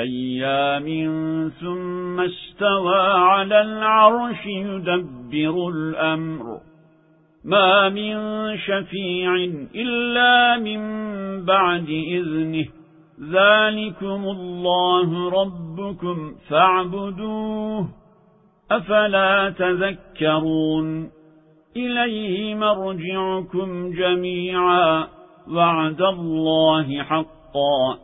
أيام ثم استوى على العرش يدبر الأمر. ما من شفيع إلا من بعد إذنه. ذلكم الله ربكم فاعبدوه. أفلا تذكرون؟ إليه مرجعكم جميعا. وعد الله حقا.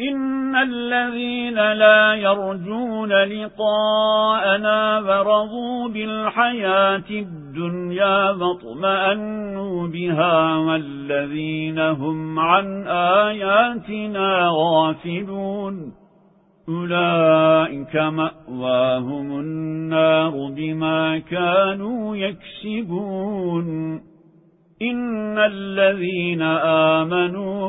إن الذين لا يرجون لقاءنا ورضوا بالحياة الدنيا واطمأنوا بها والذين هم عن آياتنا غافلون أولئك مأواهم النار بما كانوا يكسبون إن الذين آمنوا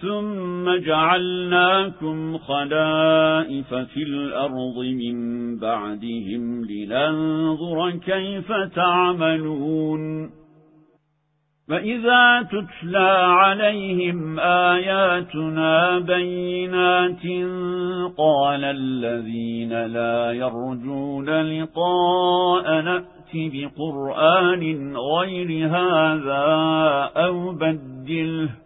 ثم جعلناكم خلائف في الأرض من بعدهم لننظر كيف تعملون. فإذا تتلى عليهم آياتنا بينات قال الذين لا يرجون لقاء نأت بقرآن غير هذا أو بدله.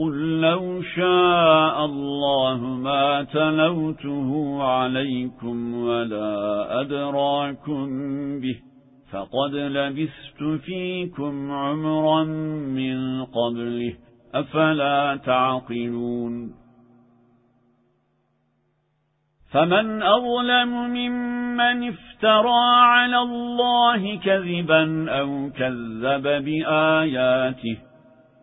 قل لو شاء الله ما تلوته عليكم ولا أدراكم به فقد لبثت فيكم عمرا من قبله أفلا تعقلون فمن أظلم ممن افترى على الله كذبا أو كذب بآياته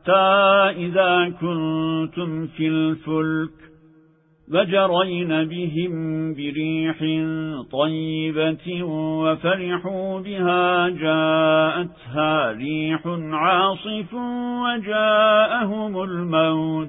حتى إذا كنتم في الفلك وجرين بهم بريح طيبة وفرحوا بها جاءتها ريح عاصف وجاءهم الموج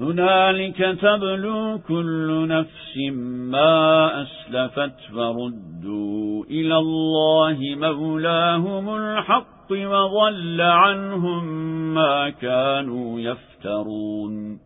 هنالك تبلو كل نفس ما أسلفت وردوا إلى الله مولاهم الحق وضل عنهم ما كانوا يفترون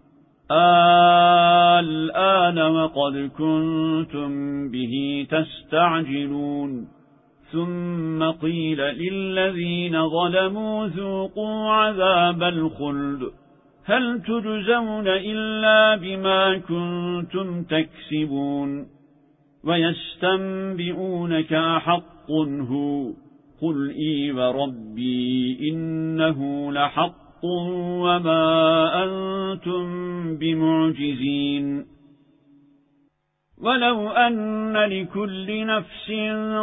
الآن وقد كنتم به تستعجلون. ثم قيل للذين ظلموا ذوقوا عذاب الخلد. هل تجزون إلا بما كنتم تكسبون؟ ويستنبئونك حق هو. قل إي وربي إنه لحق. وما أنتم بمعجزين ولو أن لكل نفس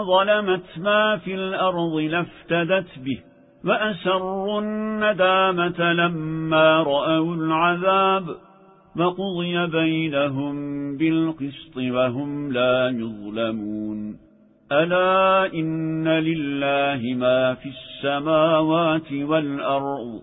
ظلمت ما في الأرض لافتدت به وأسروا الندامة لما رأوا العذاب وقضي بينهم بالقسط وهم لا يظلمون ألا إن لله ما في السماوات والأرض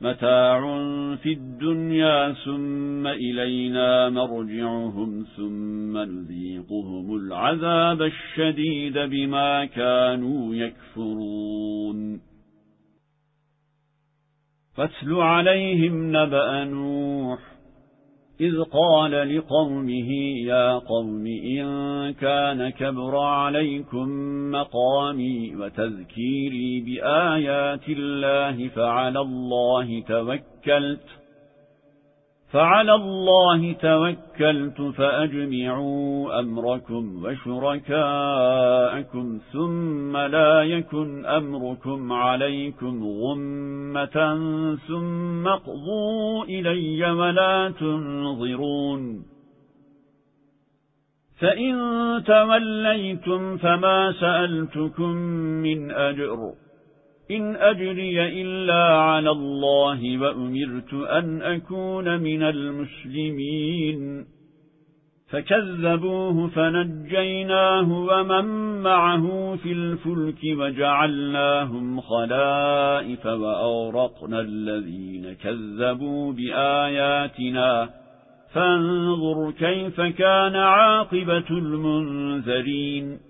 متاع في الدنيا ثم إلينا مرجعهم ثم نذيقهم العذاب الشديد بما كانوا يكفرون. فاتل عليهم نبأ نوح إذ قال لقومه يا قوم إن كان كبر عليكم مقامي وتذكيري بآيات الله فعلى الله توكلت فعلى الله توكلت فأجمعوا أمركم وشركاءكم ثم لا يكن أمركم عليكم غمة ثم اقضوا إلي ولا تنظرون فإن توليتم فما سألتكم من أجر إن أجري إلا على الله وأمرت أن أكون من المسلمين. فكذبوه فنجيناه ومن معه في الفلك وجعلناهم خلائف وأورقنا الذين كذبوا بآياتنا. فانظر كيف كان عاقبة المنذرين.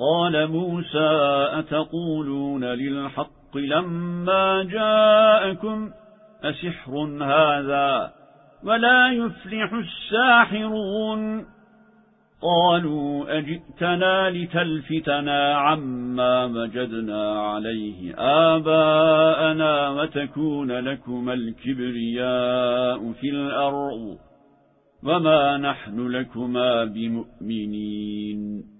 قال موسى أتقولون للحق لما جاءكم أسحر هذا ولا يفلح الساحرون قالوا أجئتنا لتلفتنا عما مجدنا عليه آباءنا وتكون لكم الكبرياء في الأرض وما نحن لكما بمؤمنين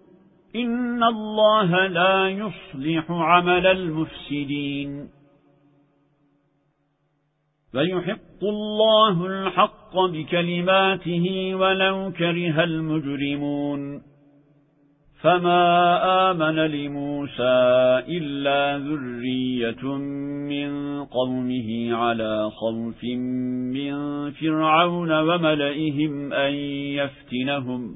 إن الله لا يصلح عمل المفسدين فيحق الله الحق بكلماته ولو كره المجرمون فما آمن لموسى إلا ذرية من قومه على خوف من فرعون وملئهم أن يفتنهم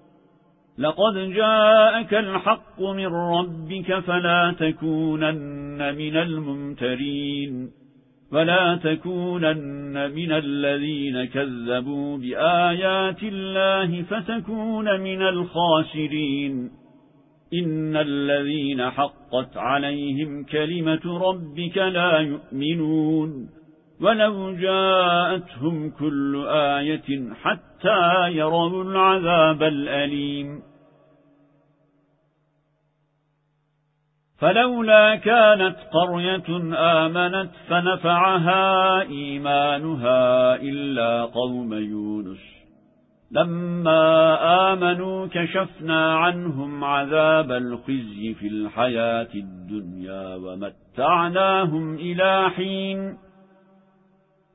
لقد جاءك الحق من ربك فلا تكونن من الممترين ولا تكونن من الذين كذبوا بآيات الله فتكون من الخاسرين. إن الذين حقت عليهم كلمة ربك لا يؤمنون. ولو جاءتهم كل آية حتى يروا العذاب الأليم. فلولا كانت قرية آمنت فنفعها إيمانها إلا قوم يونس. لما آمنوا كشفنا عنهم عذاب الخزي في الحياة الدنيا ومتعناهم إلى حين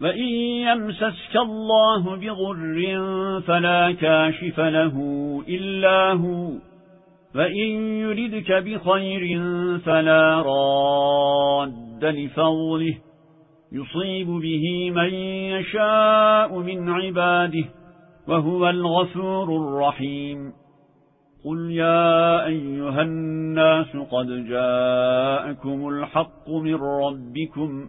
وإن يمسسك الله بضر فلا كاشف له إلا هو فإن يردك بخير فلا راد لفضله يصيب به من يشاء من عباده وهو الغفور الرحيم قل يا أيها الناس قد جاءكم الحق من ربكم